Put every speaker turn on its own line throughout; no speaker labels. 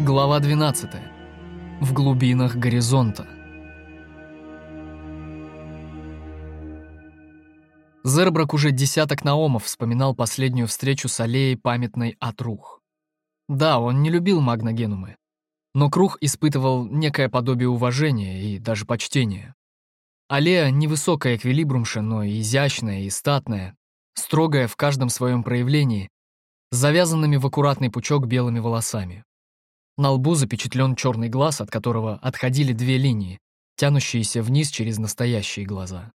Глава 12. В глубинах горизонта. Зербрак уже десяток наомов вспоминал последнюю встречу с аллеей памятной от Рух. Да, он не любил магногенумы, но Крух испытывал некое подобие уважения и даже почтения. Аллея невысокая эквилибрумша, но изящная и статная, строгая в каждом своем проявлении, с завязанными в аккуратный пучок белыми волосами. На лбу запечатлен черный глаз, от которого отходили две линии, тянущиеся вниз через настоящие глаза.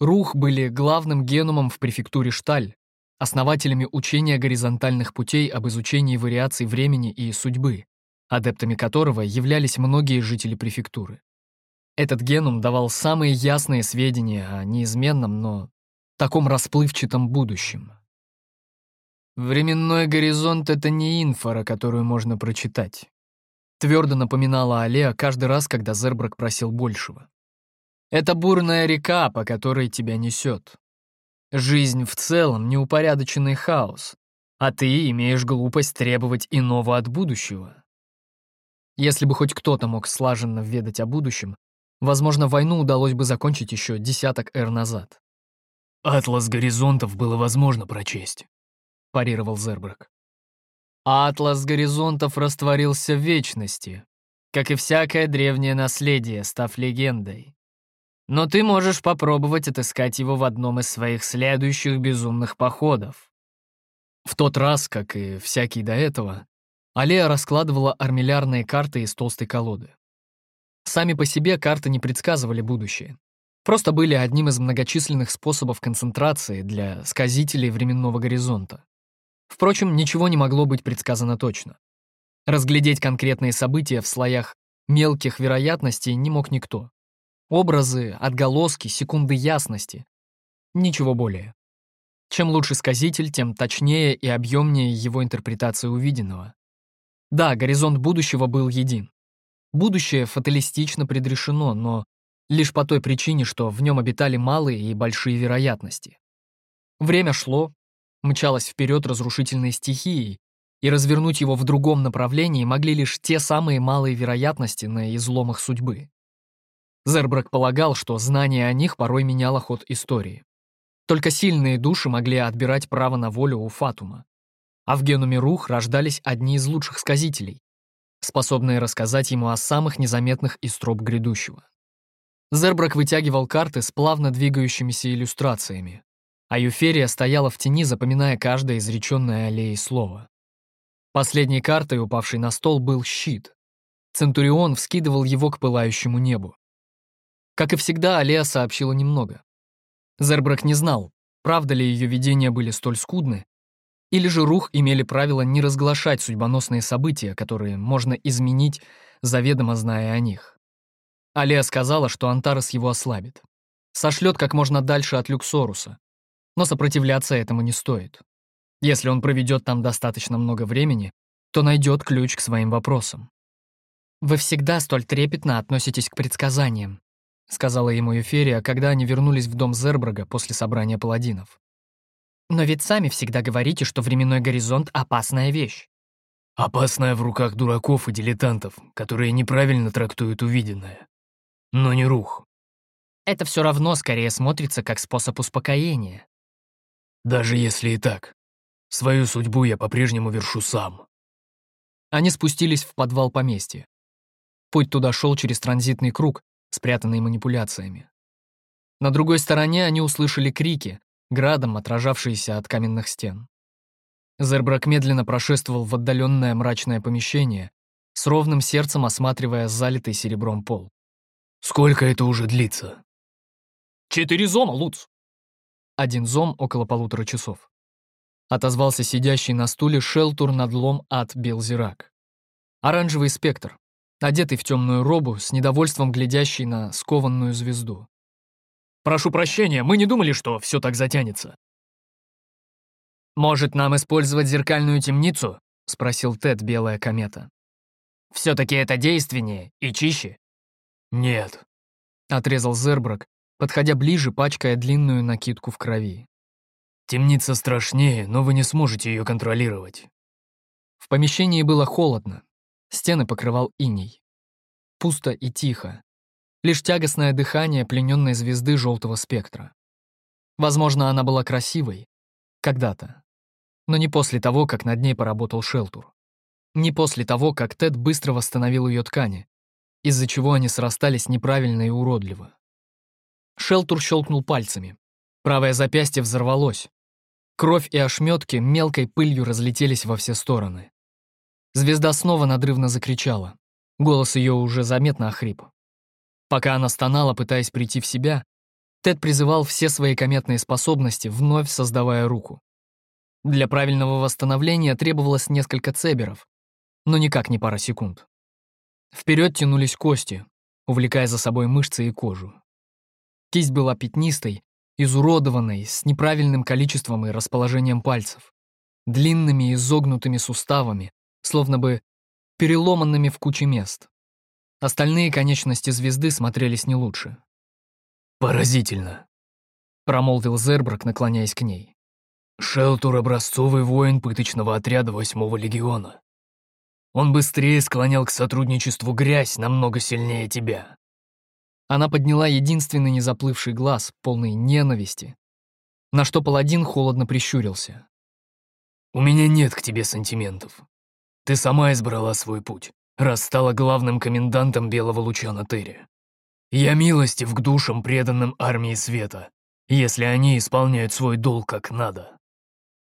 Рух были главным генумом в префектуре Шталь, основателями учения горизонтальных путей об изучении вариаций времени и судьбы, адептами которого являлись многие жители префектуры. Этот генум давал самые ясные сведения о неизменном, но таком расплывчатом будущем. Временной горизонт — это не инфора, которую можно прочитать. Твердо напоминала Алея каждый раз, когда Зербрак просил большего. Это бурная река, по которой тебя несет. Жизнь в целом — неупорядоченный хаос, а ты имеешь глупость требовать иного от будущего. Если бы хоть кто-то мог слаженно ведать о будущем, возможно, войну удалось бы закончить еще десяток эр назад.
«Атлас горизонтов было возможно прочесть», — парировал Зербрак.
Атлас горизонтов растворился в вечности, как и всякое древнее наследие, став легендой. Но ты можешь попробовать отыскать его в одном из своих следующих безумных походов. В тот раз, как и всякий до этого, Алея раскладывала армиллярные карты из толстой колоды. Сами по себе карты не предсказывали будущее. Просто были одним из многочисленных способов концентрации для сказителей временного горизонта. Впрочем, ничего не могло быть предсказано точно. Разглядеть конкретные события в слоях мелких вероятностей не мог никто. Образы, отголоски, секунды ясности. Ничего более. Чем лучше сказитель, тем точнее и объемнее его интерпретация увиденного. Да, горизонт будущего был един. Будущее фаталистично предрешено, но лишь по той причине, что в нем обитали малые и большие вероятности. Время шло, мчалось вперед разрушительной стихией, и развернуть его в другом направлении могли лишь те самые малые вероятности на изломах судьбы. Зербрак полагал, что знание о них порой меняло ход истории. Только сильные души могли отбирать право на волю у Фатума. А в Генуме Рух рождались одни из лучших сказителей, способные рассказать ему о самых незаметных из грядущего. Зербрак вытягивал карты с плавно двигающимися иллюстрациями, а Юферия стояла в тени, запоминая каждое изреченное аллеей слово. Последней картой, упавшей на стол, был щит. Центурион вскидывал его к пылающему небу. Как и всегда, Алея сообщила немного. Зербрак не знал, правда ли ее видения были столь скудны, или же Рух имели правило не разглашать судьбоносные события, которые можно изменить, заведомо зная о них. Алия сказала, что Антарес его ослабит. Сошлет как можно дальше от Люксоруса, но сопротивляться этому не стоит. Если он проведет там достаточно много времени, то найдет ключ к своим вопросам. «Вы всегда столь трепетно относитесь к предсказаниям», сказала ему Эферия, когда они вернулись в дом Зербрага после собрания паладинов. «Но ведь сами всегда говорите, что временной горизонт — опасная вещь».
«Опасная в руках дураков и дилетантов, которые неправильно трактуют увиденное. Но не рух».
«Это все равно скорее смотрится как способ успокоения»,
даже если и так, свою судьбу я по-прежнему вершу сам.
Они спустились в подвал поместья. Путь туда шел через транзитный круг, спрятанный манипуляциями. На другой стороне они услышали крики, градом отражавшиеся от каменных стен. Зербрак медленно прошествовал в отдаленное мрачное помещение, с ровным сердцем осматривая залитый серебром пол.
«Сколько это уже длится?»
«Четыре зома, Луц!» Один зом около полутора часов. Отозвался сидящий на стуле шелтур надлом от Белзирак. Оранжевый спектр, одетый в темную робу, с недовольством глядящий на скованную звезду. «Прошу прощения, мы не думали, что все так затянется». «Может, нам использовать зеркальную темницу?» — спросил Тед, белая комета. «Все-таки это действеннее и чище?»
«Нет», —
отрезал Зербрак, подходя ближе, пачкая длинную накидку в крови.
«Темница страшнее, но вы не сможете ее контролировать».
В помещении было холодно. Стены покрывал иней. Пусто и тихо. Лишь тягостное дыхание плененной звезды желтого спектра. Возможно, она была красивой. Когда-то. Но не после того, как над ней поработал Шелтур. Не после того, как Тед быстро восстановил ее ткани, из-за чего они срастались неправильно и уродливо. Шелтур щелкнул пальцами. Правое запястье взорвалось. Кровь и ошметки мелкой пылью разлетелись во все стороны. Звезда снова надрывно закричала. Голос ее уже заметно охрип. Пока она стонала, пытаясь прийти в себя, Тед призывал все свои кометные способности, вновь создавая руку. Для правильного восстановления требовалось несколько цеберов, но никак не пара секунд. Вперед тянулись кости, увлекая за собой мышцы и кожу. Кисть была пятнистой, изуродованной, с неправильным количеством и расположением пальцев, длинными изогнутыми суставами, словно бы переломанными в куче мест. Остальные конечности звезды смотрелись не лучше.
«Поразительно», — промолвил Зербрак, наклоняясь к ней. «Шелтур — образцовый воин пыточного отряда восьмого легиона. Он быстрее склонял к сотрудничеству грязь намного сильнее тебя.
Она подняла единственный незаплывший глаз, полный ненависти, на что паладин холодно прищурился.
«У меня нет к тебе сантиментов. Ты сама избрала свой путь, раз стала главным комендантом Белого Луча на Терре. Я милостив к душам, преданным армии света, если они исполняют свой долг как надо.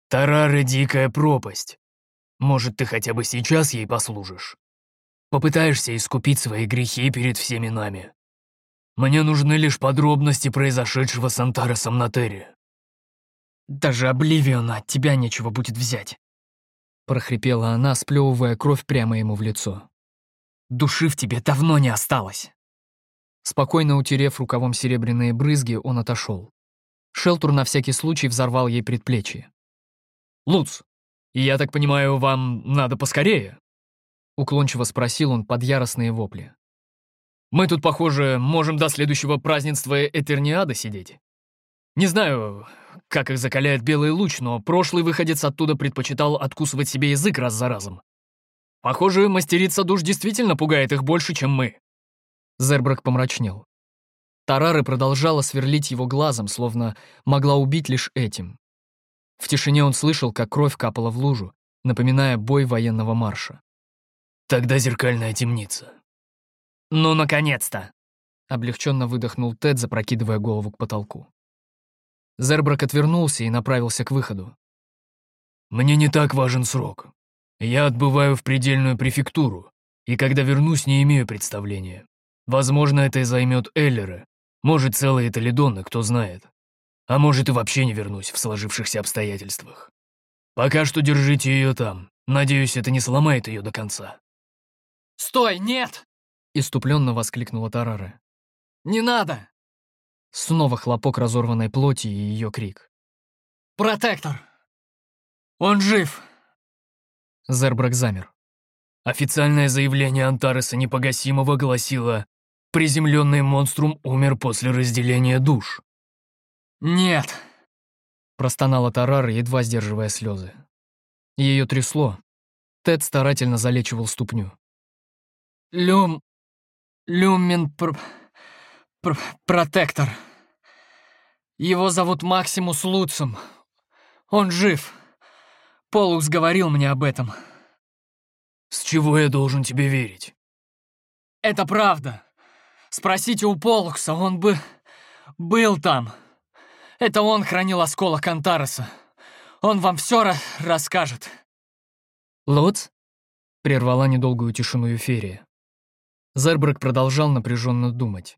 Тарары — дикая пропасть. Может, ты хотя бы сейчас ей послужишь? Попытаешься искупить свои грехи перед всеми нами. Мне нужны лишь подробности произошедшего с Антаресом на Терре».
«Даже Обливиона от тебя нечего будет взять», — прохрипела она, сплевывая кровь прямо ему в лицо. «Души в тебе давно не осталось». Спокойно утерев рукавом серебряные брызги, он отошел. Шелтур на всякий случай взорвал ей предплечье.
«Луц, я так понимаю, вам надо поскорее?»
Уклончиво спросил он под яростные вопли.
Мы тут, похоже, можем до следующего празднества Этерниада сидеть. Не знаю, как их закаляет белый луч, но прошлый выходец оттуда предпочитал откусывать себе язык раз за разом. Похоже, мастерица душ действительно пугает их больше, чем мы.
Зербрак помрачнел. Тарары продолжала сверлить его глазом, словно могла убить лишь этим. В тишине он слышал, как кровь капала в лужу, напоминая бой военного марша. «Тогда зеркальная темница»,
«Ну, наконец-то!»
— облегченно выдохнул Тед, запрокидывая голову к потолку. Зербрак отвернулся и направился к выходу.
«Мне не так важен срок. Я отбываю в предельную префектуру, и когда вернусь, не имею представления. Возможно, это и займет Эллера, может, целые Толедоны, кто знает. А может, и вообще не вернусь в сложившихся обстоятельствах. Пока что держите ее там. Надеюсь, это не сломает ее до конца».
«Стой, нет!» Иступленно воскликнула Тарара.
«Не надо!»
Снова хлопок разорванной плоти и ее крик.
«Протектор! Он жив!»
Зербрак замер.
Официальное заявление Антареса Непогасимого гласило «Приземленный монструм умер после разделения душ».
«Нет!» Простонала Тарара, едва сдерживая слезы. Ее трясло. Тед старательно залечивал ступню.
«Люм Люмен пр... пр... Протектор. Его зовут Максимус Луцем. Он жив. Полукс говорил мне об этом. С чего я должен тебе верить? Это правда. Спросите у Полукса, он бы... был там. Это он хранил осколок Антареса. Он вам все ra расскажет.
Луц? Прервала недолгую тишину Юферия. Зербрак продолжал напряженно думать.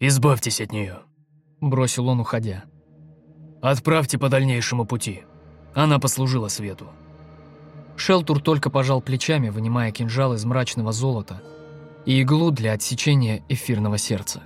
«Избавьтесь от нее», —
бросил он, уходя.
«Отправьте по дальнейшему пути. Она послужила свету».
Шелтур только пожал плечами, вынимая кинжал из мрачного золота и иглу для отсечения эфирного сердца.